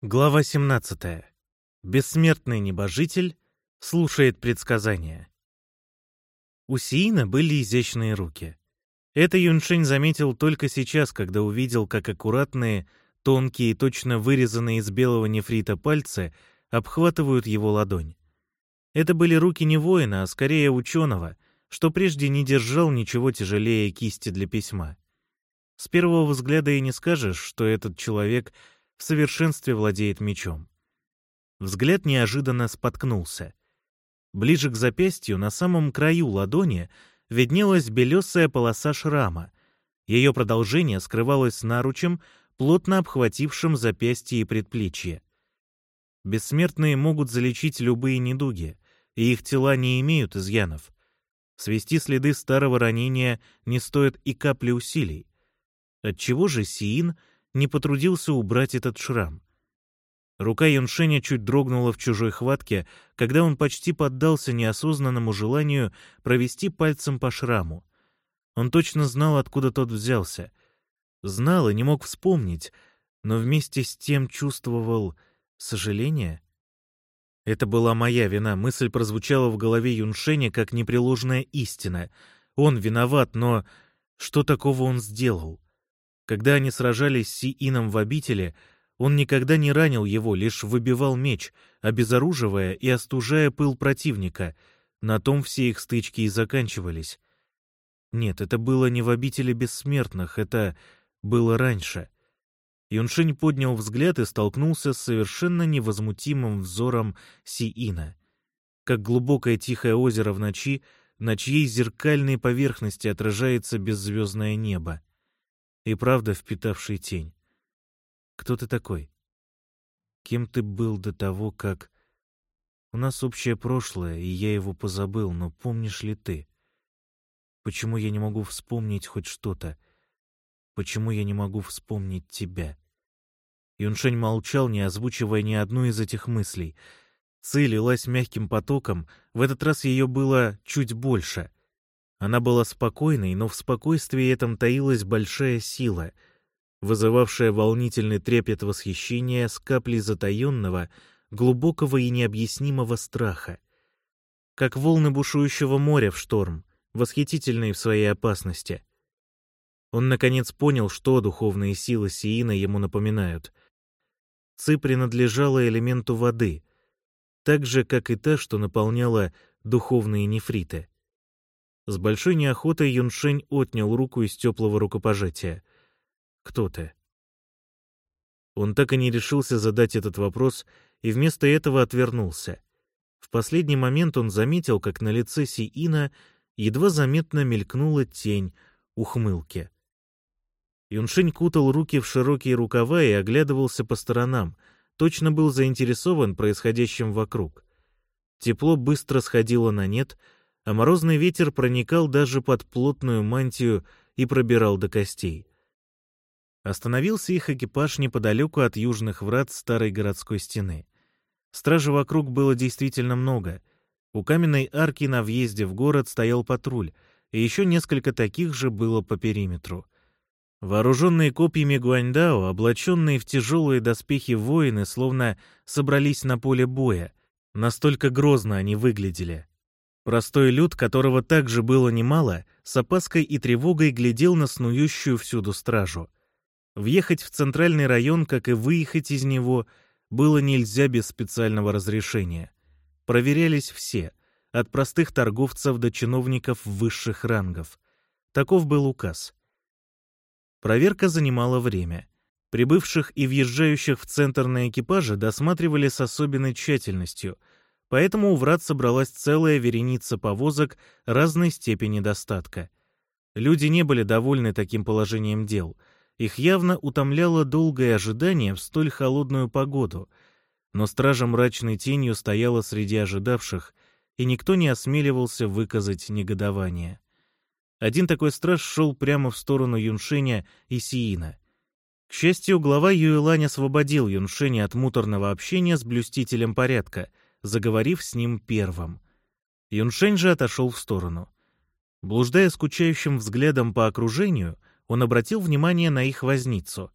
Глава 17. Бессмертный небожитель слушает предсказания. У Сиина были изящные руки. Это Юншень заметил только сейчас, когда увидел, как аккуратные, тонкие и точно вырезанные из белого нефрита пальцы обхватывают его ладонь. Это были руки не воина, а скорее ученого, что прежде не держал ничего тяжелее кисти для письма. С первого взгляда и не скажешь, что этот человек — в совершенстве владеет мечом. Взгляд неожиданно споткнулся. Ближе к запястью, на самом краю ладони, виднелась белесая полоса шрама. Ее продолжение скрывалось наручем, плотно обхватившим запястье и предплечье. Бессмертные могут залечить любые недуги, и их тела не имеют изъянов. Свести следы старого ранения не стоит и капли усилий. Отчего же Сиин не потрудился убрать этот шрам. Рука Юншеня чуть дрогнула в чужой хватке, когда он почти поддался неосознанному желанию провести пальцем по шраму. Он точно знал, откуда тот взялся. Знал и не мог вспомнить, но вместе с тем чувствовал сожаление. Это была моя вина, мысль прозвучала в голове Юншеня как непреложная истина. Он виноват, но что такого он сделал? Когда они сражались с Сиином в обители, он никогда не ранил его, лишь выбивал меч, обезоруживая и остужая пыл противника. На том все их стычки и заканчивались. Нет, это было не в обители бессмертных, это было раньше. Юншень поднял взгляд и столкнулся с совершенно невозмутимым взором Сиина. Как глубокое тихое озеро в ночи, на чьей зеркальной поверхности отражается беззвездное небо и правда впитавший тень. Кто ты такой? Кем ты был до того, как... У нас общее прошлое, и я его позабыл, но помнишь ли ты? Почему я не могу вспомнить хоть что-то? Почему я не могу вспомнить тебя? Юншень молчал, не озвучивая ни одну из этих мыслей. Ци лилась мягким потоком, в этот раз ее было чуть больше — она была спокойной, но в спокойствии этом таилась большая сила, вызывавшая волнительный трепет восхищения с каплей затаенного, глубокого и необъяснимого страха. Как волны бушующего моря в шторм, восхитительные в своей опасности. Он, наконец, понял, что духовные силы Сиина ему напоминают. Ци принадлежала элементу воды, так же, как и та, что наполняла духовные нефриты. С большой неохотой Юншень отнял руку из теплого рукопожатия. «Кто ты?» Он так и не решился задать этот вопрос и вместо этого отвернулся. В последний момент он заметил, как на лице Сиина едва заметно мелькнула тень ухмылки. Юншень кутал руки в широкие рукава и оглядывался по сторонам, точно был заинтересован происходящим вокруг. Тепло быстро сходило на нет — а морозный ветер проникал даже под плотную мантию и пробирал до костей. Остановился их экипаж неподалеку от южных врат старой городской стены. Стражи вокруг было действительно много. У каменной арки на въезде в город стоял патруль, и еще несколько таких же было по периметру. Вооруженные копьями Гуаньдао, облаченные в тяжелые доспехи воины, словно собрались на поле боя. Настолько грозно они выглядели. Простой люд, которого также было немало, с опаской и тревогой глядел на снующую всюду стражу. Въехать в центральный район, как и выехать из него, было нельзя без специального разрешения. Проверялись все, от простых торговцев до чиновников высших рангов. Таков был указ. Проверка занимала время. Прибывших и въезжающих в центр на экипаже досматривали с особенной тщательностью — Поэтому у врат собралась целая вереница повозок разной степени достатка. Люди не были довольны таким положением дел. Их явно утомляло долгое ожидание в столь холодную погоду. Но стража мрачной тенью стояла среди ожидавших, и никто не осмеливался выказать негодование. Один такой страж шел прямо в сторону Юншеня и Сиина. К счастью, глава Юэлань освободил Юншеня от муторного общения с блюстителем порядка — заговорив с ним первым. Юншень же отошел в сторону. Блуждая скучающим взглядом по окружению, он обратил внимание на их возницу.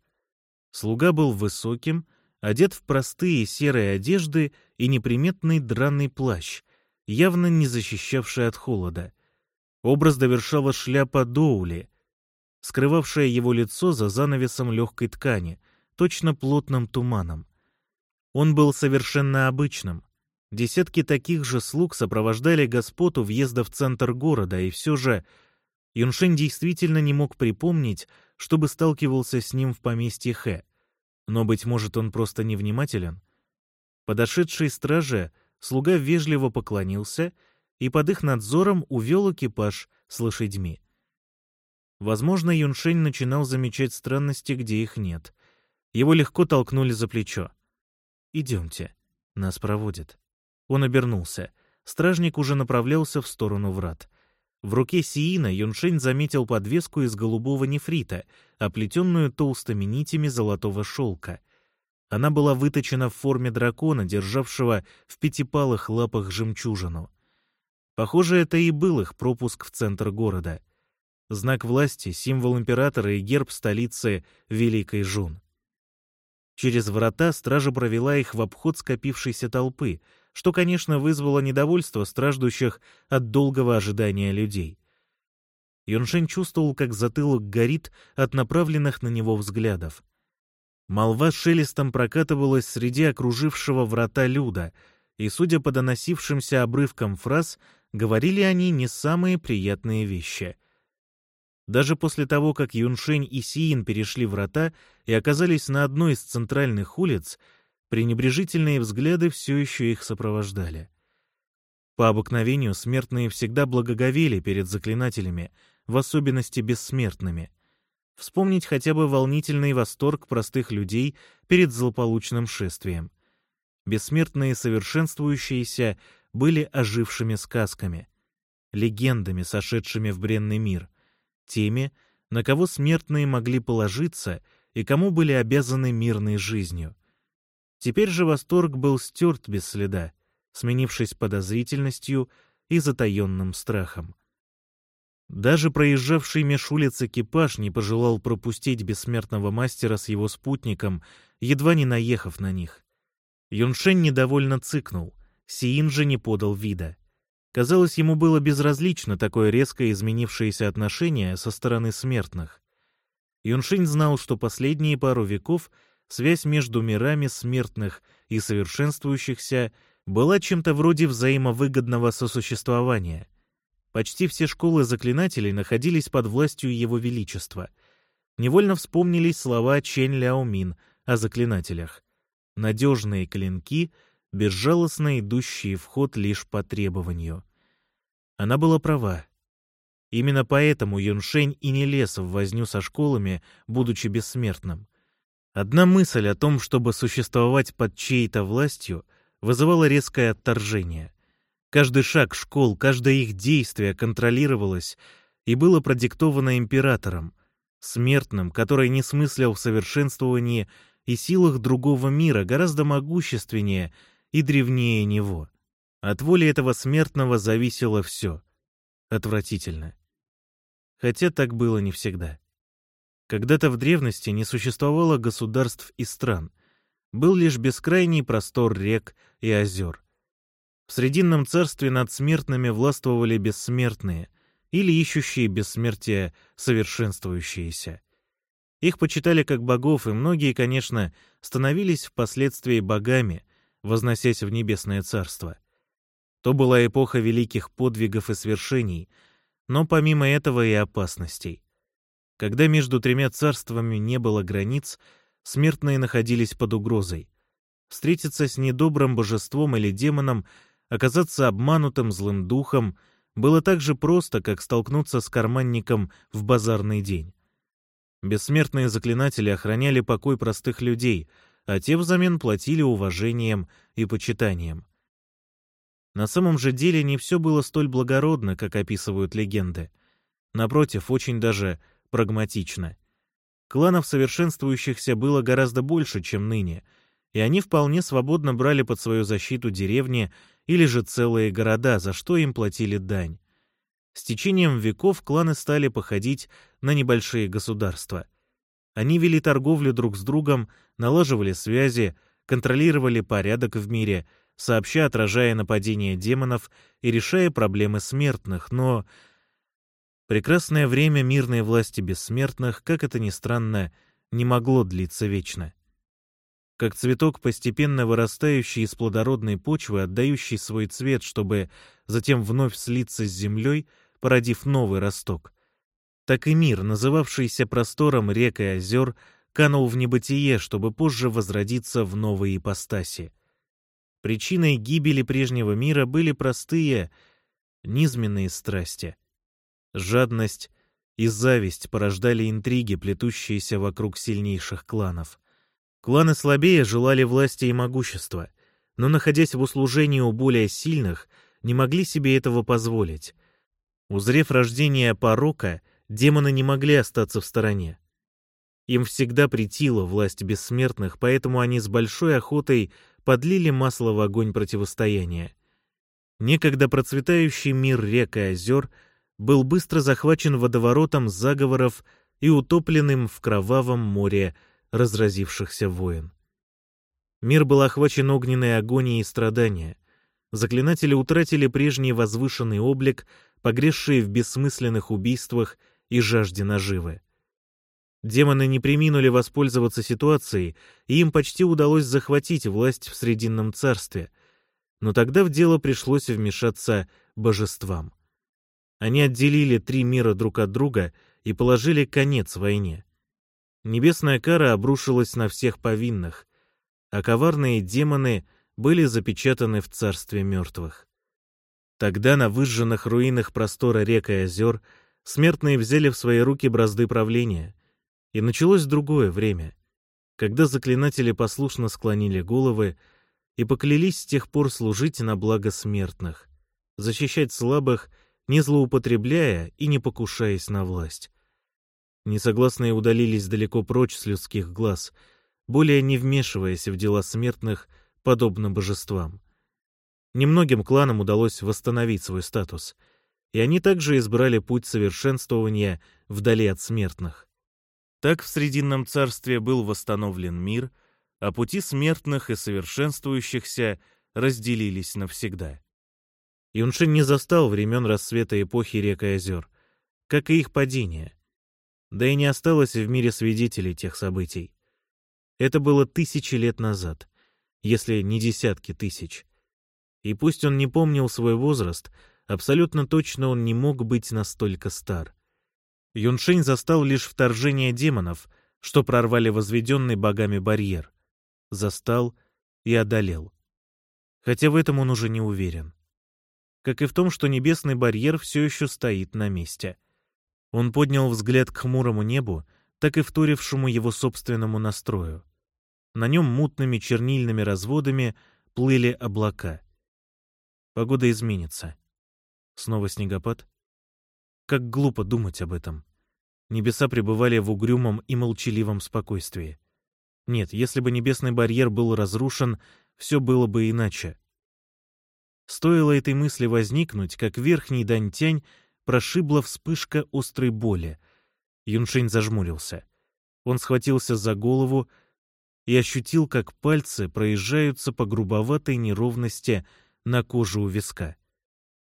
Слуга был высоким, одет в простые серые одежды и неприметный драный плащ, явно не защищавший от холода. Образ довершала шляпа Доули, скрывавшая его лицо за занавесом легкой ткани, точно плотным туманом. Он был совершенно обычным. Десятки таких же слуг сопровождали господу въезда в центр города, и все же Юншень действительно не мог припомнить, чтобы сталкивался с ним в поместье Хэ. Но, быть может, он просто невнимателен? Подошедший страже слуга вежливо поклонился и под их надзором увел экипаж с лошадьми. Возможно, Юншень начинал замечать странности, где их нет. Его легко толкнули за плечо. «Идемте, нас проводят». Он обернулся. Стражник уже направлялся в сторону врат. В руке Сиина Юншень заметил подвеску из голубого нефрита, оплетенную толстыми нитями золотого шелка. Она была выточена в форме дракона, державшего в пятипалых лапах жемчужину. Похоже, это и был их пропуск в центр города. Знак власти, символ императора и герб столицы Великой Жун. Через врата стража провела их в обход скопившейся толпы — что, конечно, вызвало недовольство страждущих от долгого ожидания людей. Юншень чувствовал, как затылок горит от направленных на него взглядов. Молва шелестом прокатывалась среди окружившего врата люда, и, судя по доносившимся обрывкам фраз, говорили они не самые приятные вещи. Даже после того, как Юншень и Сиин перешли врата и оказались на одной из центральных улиц, Пренебрежительные взгляды все еще их сопровождали. По обыкновению смертные всегда благоговели перед заклинателями, в особенности бессмертными. Вспомнить хотя бы волнительный восторг простых людей перед злополучным шествием. Бессмертные совершенствующиеся были ожившими сказками, легендами, сошедшими в бренный мир, теми, на кого смертные могли положиться и кому были обязаны мирной жизнью. Теперь же восторг был стерт без следа, сменившись подозрительностью и затаенным страхом. Даже проезжавший меж улиц экипаж не пожелал пропустить бессмертного мастера с его спутником, едва не наехав на них. Юншень недовольно цыкнул, Сиин же не подал вида. Казалось, ему было безразлично такое резко изменившееся отношение со стороны смертных. Юншень знал, что последние пару веков — связь между мирами смертных и совершенствующихся была чем-то вроде взаимовыгодного сосуществования. Почти все школы заклинателей находились под властью Его Величества. Невольно вспомнились слова Чэнь Ляо Мин о заклинателях. Надежные клинки, безжалостно идущие в ход лишь по требованию. Она была права. Именно поэтому Юншень и не лез в возню со школами, будучи бессмертным. Одна мысль о том, чтобы существовать под чьей-то властью, вызывала резкое отторжение. Каждый шаг школ, каждое их действие контролировалось и было продиктовано императором, смертным, который не смыслил в совершенствовании и силах другого мира гораздо могущественнее и древнее него. От воли этого смертного зависело все. Отвратительно. Хотя так было не всегда. Когда-то в древности не существовало государств и стран. Был лишь бескрайний простор рек и озер. В Срединном царстве над смертными властвовали бессмертные или ищущие бессмертия совершенствующиеся. Их почитали как богов, и многие, конечно, становились впоследствии богами, возносясь в небесное царство. То была эпоха великих подвигов и свершений, но помимо этого и опасностей. Когда между тремя царствами не было границ, смертные находились под угрозой. Встретиться с недобрым божеством или демоном, оказаться обманутым злым духом было так же просто, как столкнуться с карманником в базарный день. Бессмертные заклинатели охраняли покой простых людей, а те взамен платили уважением и почитанием. На самом же деле не все было столь благородно, как описывают легенды. Напротив, очень даже прагматично. Кланов совершенствующихся было гораздо больше, чем ныне, и они вполне свободно брали под свою защиту деревни или же целые города, за что им платили дань. С течением веков кланы стали походить на небольшие государства. Они вели торговлю друг с другом, налаживали связи, контролировали порядок в мире, сообща отражая нападения демонов и решая проблемы смертных, но... Прекрасное время мирной власти бессмертных, как это ни странно, не могло длиться вечно. Как цветок, постепенно вырастающий из плодородной почвы, отдающий свой цвет, чтобы затем вновь слиться с землей, породив новый росток, так и мир, называвшийся простором рек и озер, канул в небытие, чтобы позже возродиться в новой ипостаси. Причиной гибели прежнего мира были простые, низменные страсти. Жадность и зависть порождали интриги, плетущиеся вокруг сильнейших кланов. Кланы слабее желали власти и могущества, но, находясь в услужении у более сильных, не могли себе этого позволить. Узрев рождение порока, демоны не могли остаться в стороне. Им всегда претила власть бессмертных, поэтому они с большой охотой подлили масло в огонь противостояния. Некогда процветающий мир рек и озер был быстро захвачен водоворотом заговоров и утопленным в кровавом море разразившихся войн. Мир был охвачен огненной агонией и страдания. Заклинатели утратили прежний возвышенный облик, погресшие в бессмысленных убийствах и жажде наживы. Демоны не приминули воспользоваться ситуацией, и им почти удалось захватить власть в Срединном царстве. Но тогда в дело пришлось вмешаться божествам. Они отделили три мира друг от друга и положили конец войне. Небесная кара обрушилась на всех повинных, а коварные демоны были запечатаны в царстве мертвых. Тогда на выжженных руинах простора рек и озер смертные взяли в свои руки бразды правления — и началось другое время, когда заклинатели послушно склонили головы и поклялись с тех пор служить на благо смертных, защищать слабых, не злоупотребляя и не покушаясь на власть. Несогласные удалились далеко прочь с людских глаз, более не вмешиваясь в дела смертных, подобно божествам. Немногим кланам удалось восстановить свой статус, и они также избрали путь совершенствования вдали от смертных. Так в Срединном царстве был восстановлен мир, а пути смертных и совершенствующихся разделились навсегда. Юншин не застал времен рассвета эпохи рек и озер, как и их падения. Да и не осталось в мире свидетелей тех событий. Это было тысячи лет назад, если не десятки тысяч. И пусть он не помнил свой возраст, абсолютно точно он не мог быть настолько стар. Юншень застал лишь вторжение демонов, что прорвали возведенный богами барьер. Застал и одолел. Хотя в этом он уже не уверен. Как и в том, что небесный барьер все еще стоит на месте. Он поднял взгляд к хмурому небу, так и вторившему его собственному настрою. На нем мутными чернильными разводами плыли облака. Погода изменится. Снова снегопад? Как глупо думать об этом. Небеса пребывали в угрюмом и молчаливом спокойствии. Нет, если бы небесный барьер был разрушен, все было бы иначе. Стоило этой мысли возникнуть, как верхний Дантянь прошибла вспышка острой боли. Юншень зажмурился. Он схватился за голову и ощутил, как пальцы проезжаются по грубоватой неровности на кожу у виска.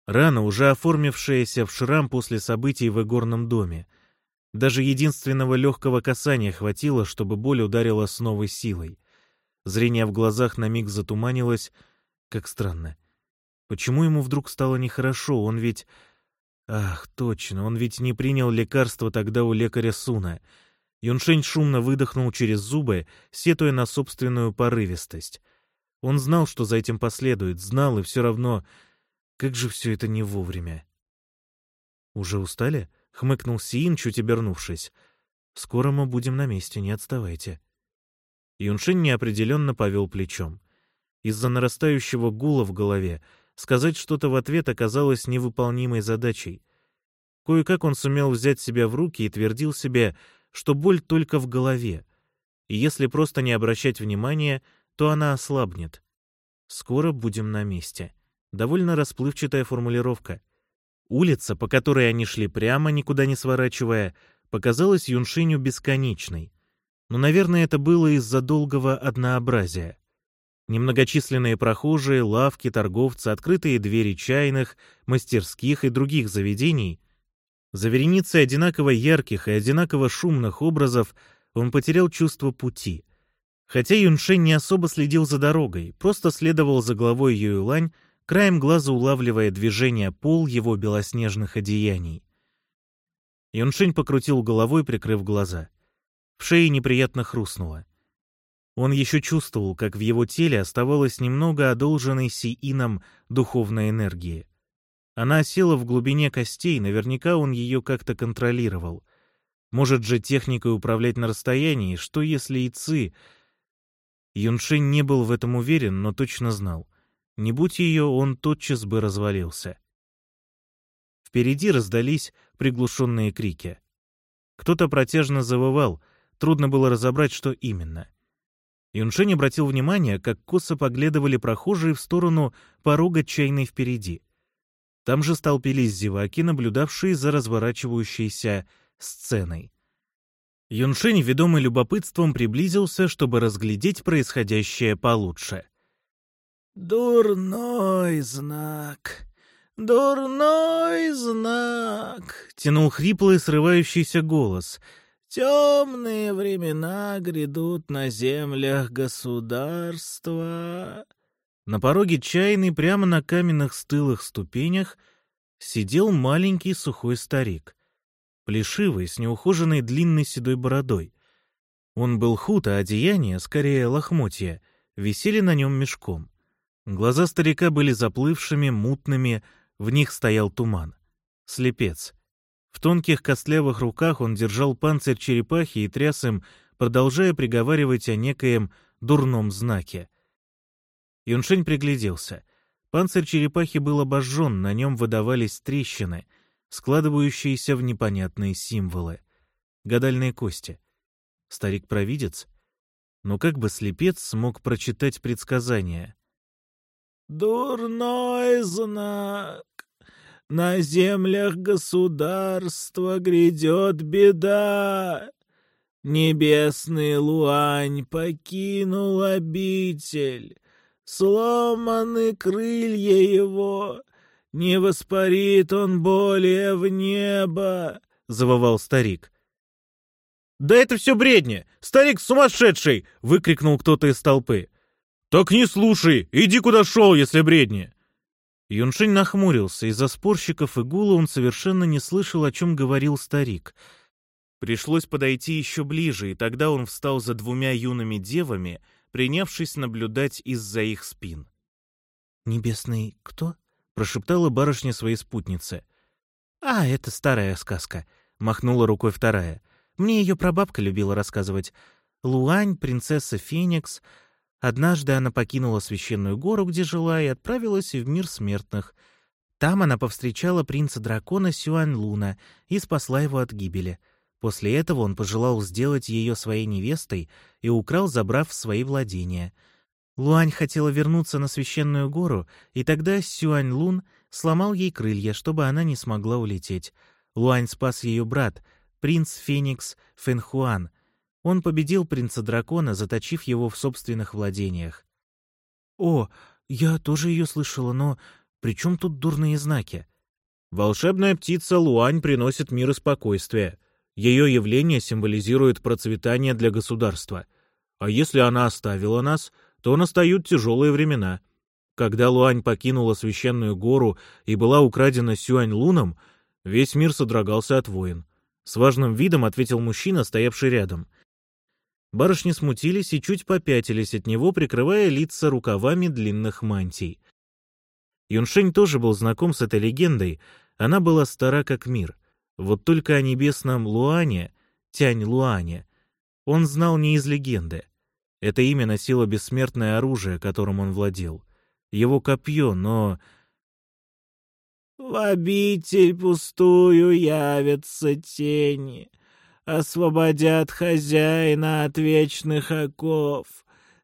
Рана, уже оформившаяся в шрам после событий в игорном доме. Даже единственного легкого касания хватило, чтобы боль ударила с новой силой. Зрение в глазах на миг затуманилось. Как странно. Почему ему вдруг стало нехорошо? Он ведь... Ах, точно, он ведь не принял лекарства тогда у лекаря Суна. Юншень шумно выдохнул через зубы, сетуя на собственную порывистость. Он знал, что за этим последует, знал, и все равно как же все это не вовремя. «Уже устали?» — хмыкнул Сиин, чуть обернувшись. «Скоро мы будем на месте, не отставайте». Юншин неопределенно повел плечом. Из-за нарастающего гула в голове сказать что-то в ответ оказалось невыполнимой задачей. Кое-как он сумел взять себя в руки и твердил себе, что боль только в голове, и если просто не обращать внимания, то она ослабнет. Скоро будем на месте. Довольно расплывчатая формулировка. Улица, по которой они шли прямо, никуда не сворачивая, показалась Юншиню бесконечной. Но, наверное, это было из-за долгого однообразия. Немногочисленные прохожие, лавки, торговцы, открытые двери чайных, мастерских и других заведений. За вереницей одинаково ярких и одинаково шумных образов он потерял чувство пути. Хотя Юншень не особо следил за дорогой, просто следовал за главой Юйлань, краем глаза улавливая движение пол его белоснежных одеяний. Юншень покрутил головой, прикрыв глаза. В шее неприятно хрустнуло. Он еще чувствовал, как в его теле оставалось немного одолженной сиином духовной энергии. Она осела в глубине костей, наверняка он ее как-то контролировал. Может же техникой управлять на расстоянии, что если и Ци... Юншень не был в этом уверен, но точно знал. Не будь ее, он тотчас бы развалился. Впереди раздались приглушенные крики. Кто-то протяжно завывал, трудно было разобрать, что именно. Юншень обратил внимание, как косо поглядывали прохожие в сторону порога чайной впереди. Там же столпились зеваки, наблюдавшие за разворачивающейся сценой. Юншень, ведомый любопытством, приблизился, чтобы разглядеть происходящее получше. «Дурной знак! Дурной знак!» — тянул хриплый срывающийся голос — Темные времена грядут на землях государства. На пороге чайной, прямо на каменных стылых ступенях, сидел маленький сухой старик, плешивый, с неухоженной длинной седой бородой. Он был худ, а одеяние, скорее лохмотья, висели на нем мешком. Глаза старика были заплывшими, мутными, в них стоял туман. Слепец. В тонких костлявых руках он держал панцирь черепахи и тряс им, продолжая приговаривать о некоем дурном знаке. Юншень пригляделся. Панцирь черепахи был обожжен, на нем выдавались трещины, складывающиеся в непонятные символы. Гадальные кости. Старик-провидец? Но как бы слепец смог прочитать предсказания? «Дурной знак!» На землях государства грядет беда. Небесный Луань покинул обитель, Сломаны крылья его, Не воспарит он более в небо, — завывал старик. «Да это все бредни! Старик сумасшедший!» — выкрикнул кто-то из толпы. «Так не слушай! Иди куда шел, если бредни!» Юншень нахмурился. Из-за спорщиков и гула он совершенно не слышал, о чем говорил старик. Пришлось подойти еще ближе, и тогда он встал за двумя юными девами, принявшись наблюдать из-за их спин. «Небесный кто?» — прошептала барышня своей спутнице. «А, это старая сказка», — махнула рукой вторая. «Мне ее прабабка любила рассказывать. Луань, принцесса Феникс, Однажды она покинула священную гору, где жила, и отправилась в мир смертных. Там она повстречала принца-дракона Сюань-Луна и спасла его от гибели. После этого он пожелал сделать ее своей невестой и украл, забрав свои владения. Луань хотела вернуться на священную гору, и тогда Сюань-Лун сломал ей крылья, чтобы она не смогла улететь. Луань спас ее брат, принц Феникс Фэнхуан, он победил принца-дракона, заточив его в собственных владениях. «О, я тоже ее слышала, но при чем тут дурные знаки?» «Волшебная птица Луань приносит мир и спокойствие. Ее явление символизирует процветание для государства. А если она оставила нас, то настают тяжелые времена. Когда Луань покинула священную гору и была украдена Сюань-Луном, весь мир содрогался от войн. С важным видом ответил мужчина, стоявший рядом. Барышни смутились и чуть попятились от него, прикрывая лица рукавами длинных мантий. Юншень тоже был знаком с этой легендой, она была стара как мир. Вот только о небесном Луане, Тянь-Луане, он знал не из легенды. Это имя носило бессмертное оружие, которым он владел. Его копье, но... «В обитель пустую явятся тени», освободят хозяина от вечных оков.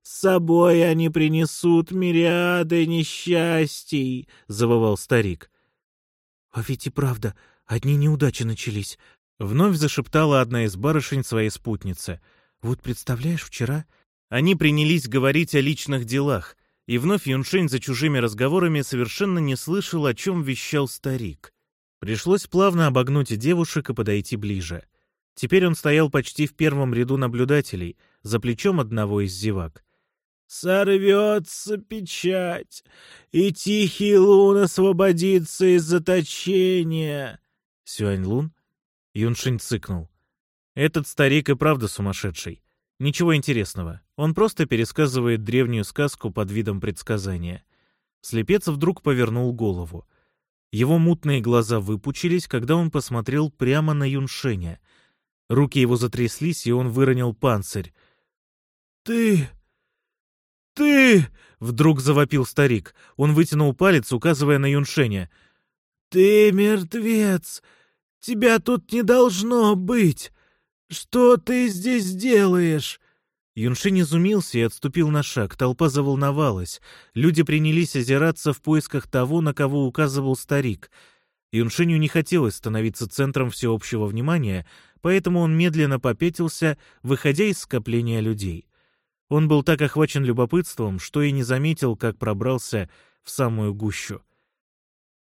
С собой они принесут мириады несчастий, — завывал старик. — А ведь и правда, одни неудачи начались, — вновь зашептала одна из барышень своей спутницы. — Вот представляешь, вчера Они принялись говорить о личных делах, и вновь Юншень за чужими разговорами совершенно не слышал, о чем вещал старик. Пришлось плавно обогнуть девушек и подойти ближе. Теперь он стоял почти в первом ряду наблюдателей, за плечом одного из зевак. «Сорвется печать, и тихий лун освободится из заточения!» Сюань Лун? Юншень цыкнул. «Этот старик и правда сумасшедший. Ничего интересного. Он просто пересказывает древнюю сказку под видом предсказания. Слепец вдруг повернул голову. Его мутные глаза выпучились, когда он посмотрел прямо на Юншеня. Руки его затряслись, и он выронил панцирь. «Ты... ты...» — вдруг завопил старик. Он вытянул палец, указывая на Юншеня. «Ты мертвец! Тебя тут не должно быть! «Что ты здесь делаешь?» Юншин изумился и отступил на шаг. Толпа заволновалась. Люди принялись озираться в поисках того, на кого указывал старик. Юншиню не хотелось становиться центром всеобщего внимания, поэтому он медленно попятился, выходя из скопления людей. Он был так охвачен любопытством, что и не заметил, как пробрался в самую гущу.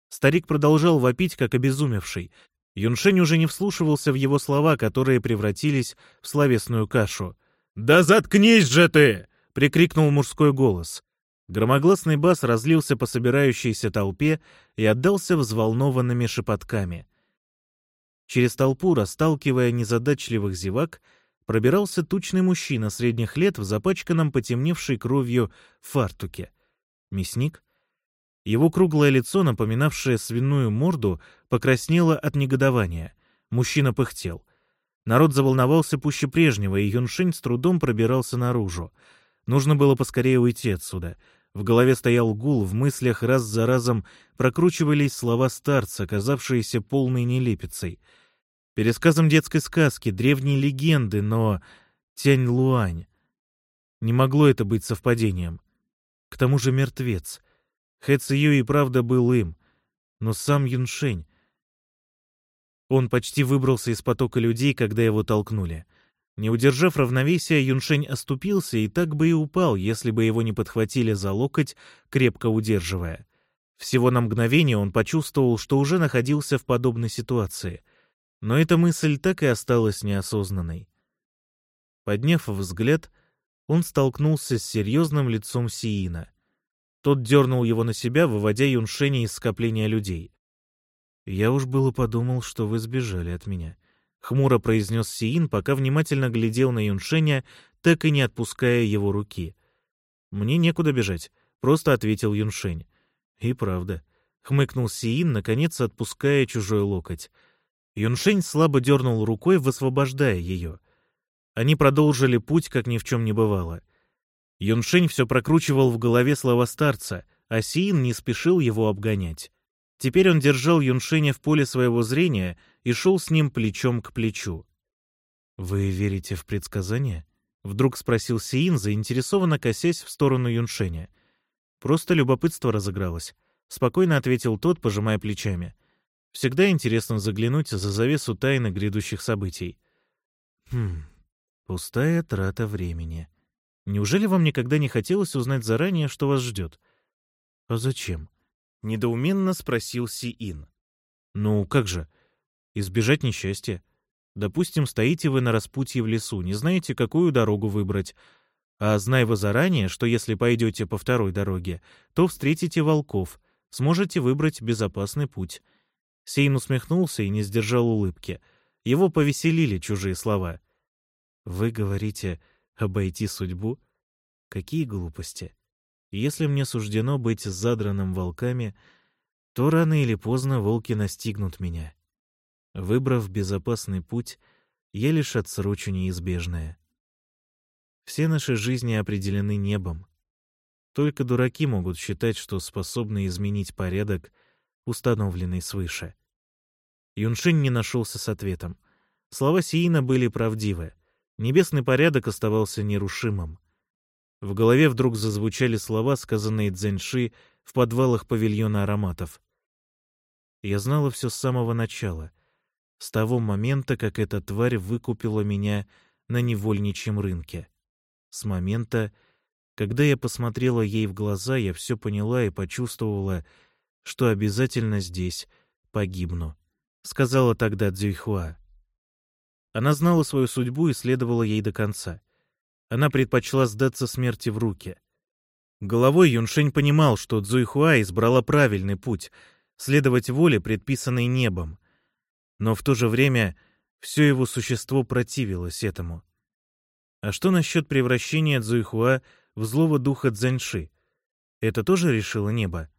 Старик продолжал вопить, как обезумевший. Юншень уже не вслушивался в его слова, которые превратились в словесную кашу. «Да заткнись же ты!» — прикрикнул мужской голос. Громогласный бас разлился по собирающейся толпе и отдался взволнованными шепотками. Через толпу, расталкивая незадачливых зевак, пробирался тучный мужчина средних лет в запачканном потемневшей кровью фартуке. Мясник? Его круглое лицо, напоминавшее свиную морду, покраснело от негодования. Мужчина пыхтел. Народ заволновался пуще прежнего, и Юншень с трудом пробирался наружу. Нужно было поскорее уйти отсюда. В голове стоял гул, в мыслях раз за разом прокручивались слова старца, казавшиеся полной нелепицей. Пересказом детской сказки, древней легенды, но... Тянь Луань. Не могло это быть совпадением. К тому же мертвец — Хэ Цию и правда был им, но сам Юншень... Он почти выбрался из потока людей, когда его толкнули. Не удержав равновесия, Юншень оступился и так бы и упал, если бы его не подхватили за локоть, крепко удерживая. Всего на мгновение он почувствовал, что уже находился в подобной ситуации. Но эта мысль так и осталась неосознанной. Подняв взгляд, он столкнулся с серьезным лицом Сиина — тот дернул его на себя, выводя Юншеня из скопления людей. «Я уж было подумал, что вы сбежали от меня», — хмуро произнес Сиин, пока внимательно глядел на Юншеня, так и не отпуская его руки. «Мне некуда бежать», — просто ответил Юншень. «И правда», — хмыкнул Сиин, наконец отпуская чужой локоть. Юншень слабо дернул рукой, высвобождая ее. Они продолжили путь, как ни в чем не бывало. Юншень все прокручивал в голове слова старца, а Сиин не спешил его обгонять. Теперь он держал Юншеня в поле своего зрения и шел с ним плечом к плечу. «Вы верите в предсказания?» — вдруг спросил Сиин, заинтересованно косясь в сторону Юншеня. «Просто любопытство разыгралось», — спокойно ответил тот, пожимая плечами. «Всегда интересно заглянуть за завесу тайны грядущих событий». «Хм, пустая трата времени», Неужели вам никогда не хотелось узнать заранее, что вас ждет? — А зачем? — недоуменно спросил Сиин. — Ну, как же? Избежать несчастья. Допустим, стоите вы на распутье в лесу, не знаете, какую дорогу выбрать. А зная вы заранее, что если пойдете по второй дороге, то встретите волков, сможете выбрать безопасный путь. Сейн усмехнулся и не сдержал улыбки. Его повеселили чужие слова. — Вы говорите, Обойти судьбу? Какие глупости. Если мне суждено быть задранным волками, то рано или поздно волки настигнут меня. Выбрав безопасный путь, я лишь отсрочу неизбежное. Все наши жизни определены небом. Только дураки могут считать, что способны изменить порядок, установленный свыше. Юншин не нашелся с ответом. Слова Сиина были правдивы. Небесный порядок оставался нерушимым. В голове вдруг зазвучали слова, сказанные Цзэньши в подвалах павильона ароматов. Я знала все с самого начала, с того момента, как эта тварь выкупила меня на невольничьем рынке. С момента, когда я посмотрела ей в глаза, я все поняла и почувствовала, что обязательно здесь погибну, — сказала тогда Цзюйхуа. Она знала свою судьбу и следовала ей до конца. Она предпочла сдаться смерти в руки. Головой Юншень понимал, что Цзуйхуа избрала правильный путь — следовать воле, предписанной небом. Но в то же время все его существо противилось этому. А что насчет превращения Цзуйхуа в злого духа Цзэньши? Это тоже решило небо?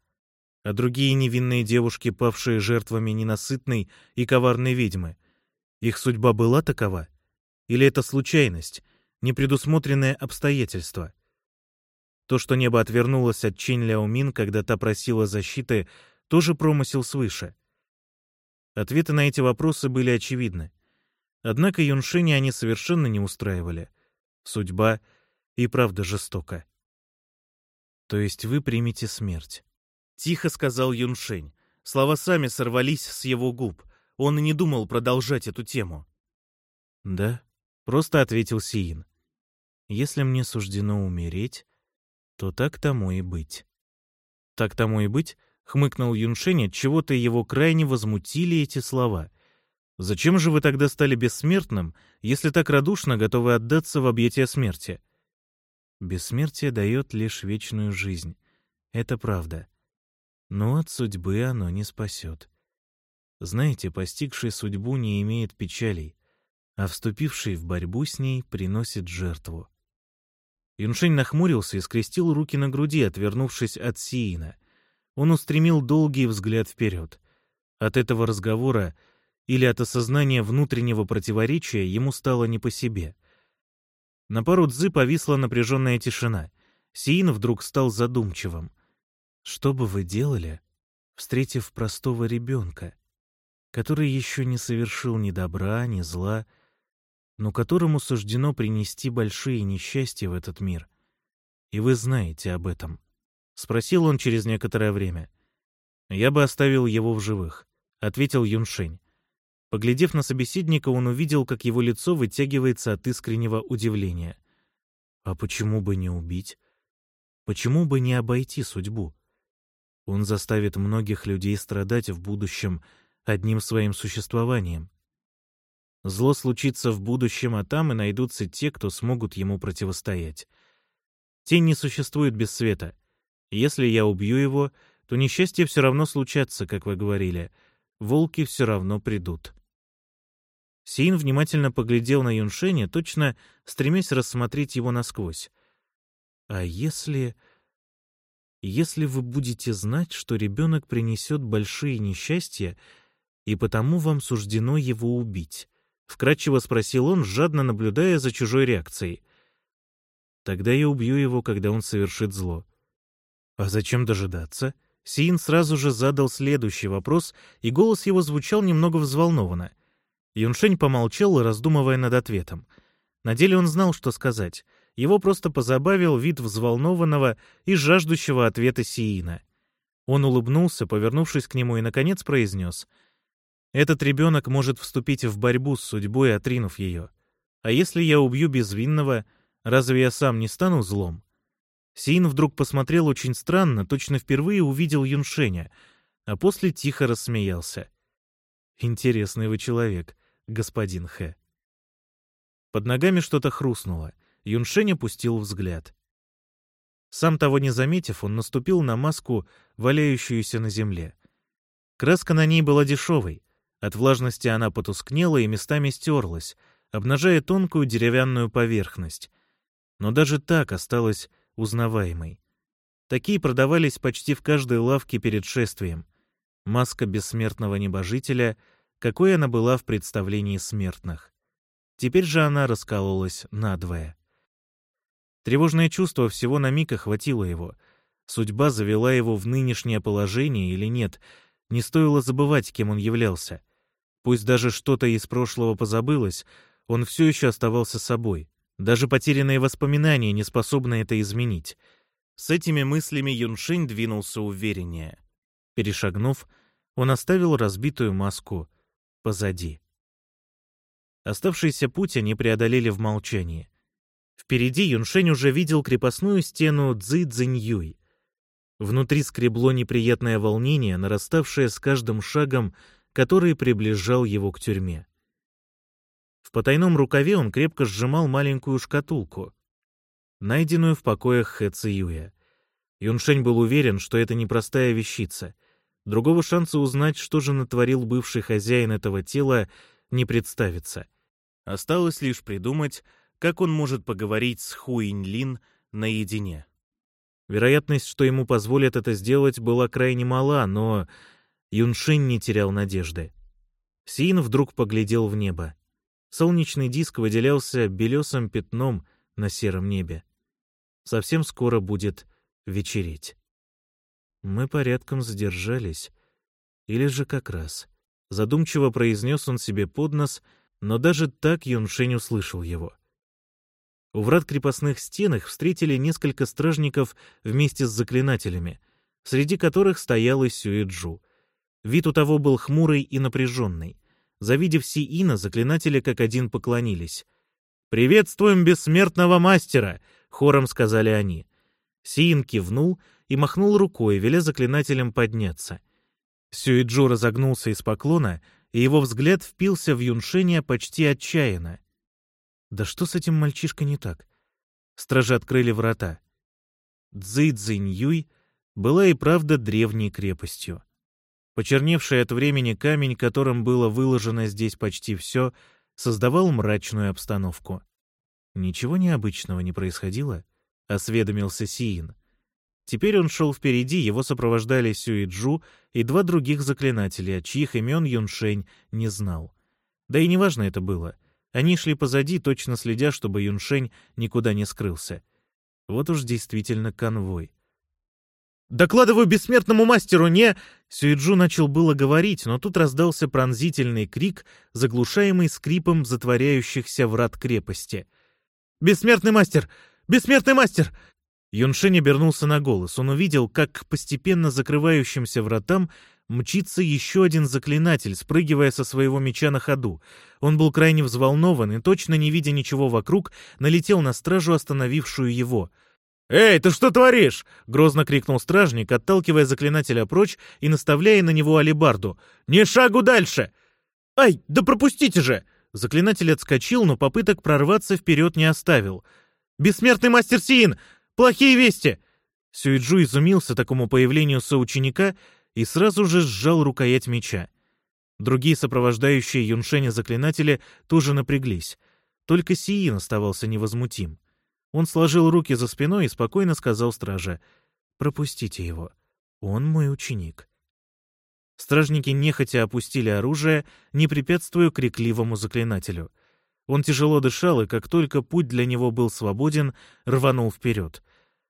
А другие невинные девушки, павшие жертвами ненасытной и коварной ведьмы, их судьба была такова? Или это случайность, непредусмотренное обстоятельство? То, что небо отвернулось от Чинь Ляомин, когда та просила защиты, тоже промысел свыше. Ответы на эти вопросы были очевидны. Однако Юншиня они совершенно не устраивали. Судьба и правда жестока. То есть вы примете смерть. Тихо сказал Юншень. Слова сами сорвались с его губ. Он и не думал продолжать эту тему. «Да», — просто ответил Сиин. «Если мне суждено умереть, то так тому и быть». «Так тому и быть?» — хмыкнул Юншень, отчего-то его крайне возмутили эти слова. «Зачем же вы тогда стали бессмертным, если так радушно готовы отдаться в объятия смерти?» «Бессмертие дает лишь вечную жизнь. Это правда. Но от судьбы оно не спасет. Знаете, постигший судьбу не имеет печалей, а вступивший в борьбу с ней приносит жертву. Юншень нахмурился и скрестил руки на груди, отвернувшись от Сиина. Он устремил долгий взгляд вперед. От этого разговора или от осознания внутреннего противоречия ему стало не по себе. На пару дзы повисла напряженная тишина. Сиин вдруг стал задумчивым. «Что бы вы делали, встретив простого ребенка?» который еще не совершил ни добра, ни зла, но которому суждено принести большие несчастья в этот мир. И вы знаете об этом. Спросил он через некоторое время. «Я бы оставил его в живых», — ответил Юншень. Поглядев на собеседника, он увидел, как его лицо вытягивается от искреннего удивления. «А почему бы не убить? Почему бы не обойти судьбу? Он заставит многих людей страдать в будущем, — одним своим существованием. Зло случится в будущем, а там и найдутся те, кто смогут ему противостоять. Тень не существует без света. Если я убью его, то несчастья все равно случатся, как вы говорили. Волки все равно придут. Син внимательно поглядел на Юншеня, точно стремясь рассмотреть его насквозь. А если... Если вы будете знать, что ребенок принесет большие несчастья, и потому вам суждено его убить?» — вкратчиво спросил он, жадно наблюдая за чужой реакцией. «Тогда я убью его, когда он совершит зло». «А зачем дожидаться?» Сиин сразу же задал следующий вопрос, и голос его звучал немного взволнованно. Юншень помолчал, раздумывая над ответом. На деле он знал, что сказать. Его просто позабавил вид взволнованного и жаждущего ответа Сиина. Он улыбнулся, повернувшись к нему, и, наконец, произнес — этот ребенок может вступить в борьбу с судьбой, отринув ее. А если я убью безвинного, разве я сам не стану злом? Син вдруг посмотрел очень странно, точно впервые увидел Юншеня, а после тихо рассмеялся. «Интересный вы человек, господин Хэ». Под ногами что-то хрустнуло. Юншень опустил взгляд. Сам того не заметив, он наступил на маску, валяющуюся на земле. Краска на ней была дешевой, от влажности она потускнела и местами стерлась, обнажая тонкую деревянную поверхность. Но даже так осталась узнаваемой. Такие продавались почти в каждой лавке перед шествием. Маска бессмертного небожителя, какой она была в представлении смертных. Теперь же она раскололась надвое. Тревожное чувство всего на миг охватило его. Судьба завела его в нынешнее положение или нет, не стоило забывать, кем он являлся — Пусть даже что-то из прошлого позабылось, он все еще оставался собой. Даже потерянные воспоминания не способны это изменить. С этими мыслями Юншинь двинулся увереннее. Перешагнув, он оставил разбитую маску позади. Оставшийся путь они преодолели в молчании. Впереди Юншень уже видел крепостную стену Цзи Цзиньюй. Внутри скребло неприятное волнение, нараставшее с каждым шагом, который приближал его к тюрьме. В потайном рукаве он крепко сжимал маленькую шкатулку, найденную в покоях Хэ Циюя. Юншень был уверен, что это непростая вещица. Другого шанса узнать, что же натворил бывший хозяин этого тела, не представится. Осталось лишь придумать, как он может поговорить с Хуинь-Лин наедине. Вероятность, что ему позволят это сделать, была крайне мала, но Юншин не терял надежды. Син вдруг поглядел в небо. Солнечный диск выделялся белесым пятном на сером небе. Совсем скоро будет вечереть. Мы порядком задержались. Или же как раз. Задумчиво произнес он себе под нос, но даже так Юншень услышал его. У врат крепостных стен их встретили несколько стражников вместе с заклинателями, среди которых стоял и Сюэджу. Вид у того был хмурый и напряженный. Завидев Сиина, заклинатели как один поклонились. «Приветствуем бессмертного мастера!» — хором сказали они. Сиин кивнул и махнул рукой, веля заклинателям подняться. Сюэджу разогнулся из поклона, и его взгляд впился в Юншеня почти отчаянно. Да что с этим мальчишкой не так? Стражи открыли врата. Цзы Цзиньюй была и правда древней крепостью. Почерневший от времени камень, которым было выложено здесь почти все, создавал мрачную обстановку. «Ничего необычного не происходило?» — осведомился Сиин. Теперь он шел впереди, его сопровождали Сюиджу и два других заклинателя, чьих имен Юншень не знал. Да и неважно это было. Они шли позади, точно следя, чтобы Юншень никуда не скрылся. Вот уж действительно конвой. «Докладываю бессмертному мастеру, не...» Сюиджу начал было говорить, но тут раздался пронзительный крик, заглушаемый скрипом затворяющихся врат крепости. «Бессмертный мастер! Бессмертный мастер!» Юншень обернулся на голос. Он увидел, как к постепенно закрывающимся вратам мчится еще один заклинатель, спрыгивая со своего меча на ходу. Он был крайне взволнован и, точно не видя ничего вокруг, налетел на стражу, остановившую его. «Эй, ты что творишь?» — грозно крикнул стражник, отталкивая заклинателя прочь и наставляя на него алебарду. «Не шагу дальше!» «Ай, да пропустите же!» Заклинатель отскочил, но попыток прорваться вперед не оставил. «Бессмертный мастер Сиин! Плохие вести!» Сюиджу изумился такому появлению соученика и сразу же сжал рукоять меча. Другие сопровождающие Юншеня заклинатели тоже напряглись. Только Сиин оставался невозмутим. Он сложил руки за спиной и спокойно сказал страже, «Пропустите его. Он мой ученик». Стражники нехотя опустили оружие, не препятствуя крикливому заклинателю. Он тяжело дышал, и как только путь для него был свободен, рванул вперед.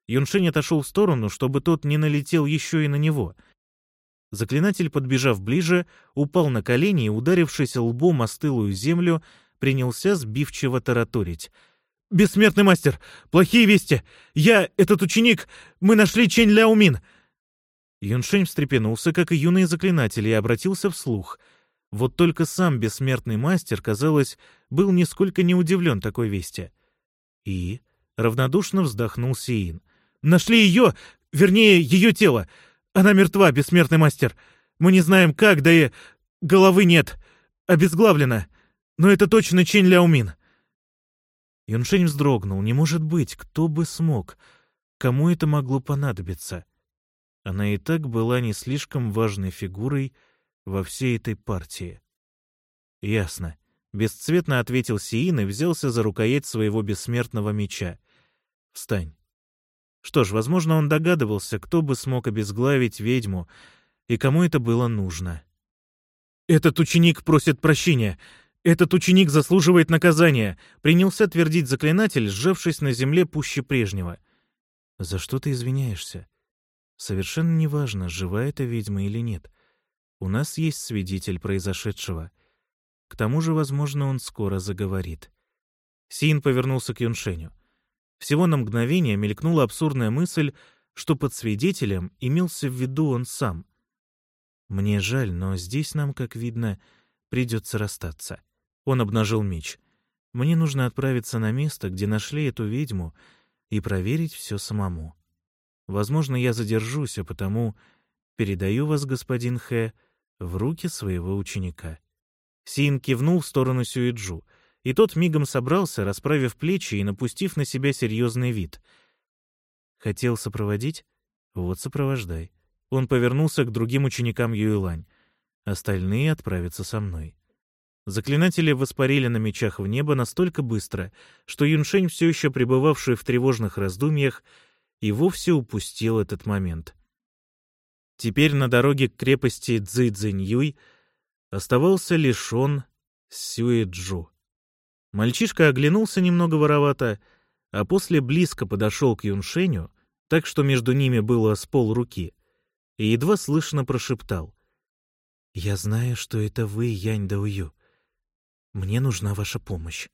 Юншень отошел в сторону, чтобы тот не налетел еще и на него — Заклинатель, подбежав ближе, упал на колени и, ударившись лбом о стылую землю, принялся сбивчиво тараторить. «Бессмертный мастер! Плохие вести! Я, этот ученик, мы нашли Чень Ляумин!» Юншень встрепенулся, как и юные заклинатели, и обратился вслух. Вот только сам бессмертный мастер, казалось, был нисколько не удивлен такой вести. И равнодушно вздохнул Сиин. «Нашли ее! Вернее, ее тело! Она мертва, бессмертный мастер. Мы не знаем как, да и... Головы нет. Обезглавлена. Но это точно Чень Ляумин. Юншень вздрогнул. Не может быть, кто бы смог. Кому это могло понадобиться? Она и так была не слишком важной фигурой во всей этой партии. Ясно. Бесцветно ответил Сиин и взялся за рукоять своего бессмертного меча. «Встань. Что ж, возможно, он догадывался, кто бы смог обезглавить ведьму и кому это было нужно. «Этот ученик просит прощения! Этот ученик заслуживает наказания!» — принялся твердить заклинатель, сжавшись на земле пуще прежнего. «За что ты извиняешься? Совершенно неважно, жива эта ведьма или нет. У нас есть свидетель произошедшего. К тому же, возможно, он скоро заговорит». Син повернулся к Юншеню. Всего на мгновение мелькнула абсурдная мысль, что под свидетелем имелся в виду он сам. «Мне жаль, но здесь нам, как видно, придется расстаться». Он обнажил меч. Мне нужно отправиться на место, где нашли эту ведьму, и проверить все самому. Возможно, я задержусь, а потому передаю вас, господин Хэ, в руки своего ученика». Син кивнул в сторону Сюэджу, и тот мигом собрался, расправив плечи и напустив на себя серьезный вид. «Хотел сопроводить? Вот сопровождай». Он повернулся к другим ученикам Юйлань. Остальные отправятся со мной. Заклинатели воспарили на мечах в небо настолько быстро, что Юншень, все еще пребывавший в тревожных раздумьях, и вовсе упустил этот момент. Теперь на дороге к крепости Цзы-Цзиньюй оставался лишь он Сюэджу. Мальчишка оглянулся немного воровато, а после близко подошел к Юншеню, так что между ними было с полруки, и едва слышно прошептал. «Я знаю, что это вы, Янь Даую. Мне нужна ваша помощь.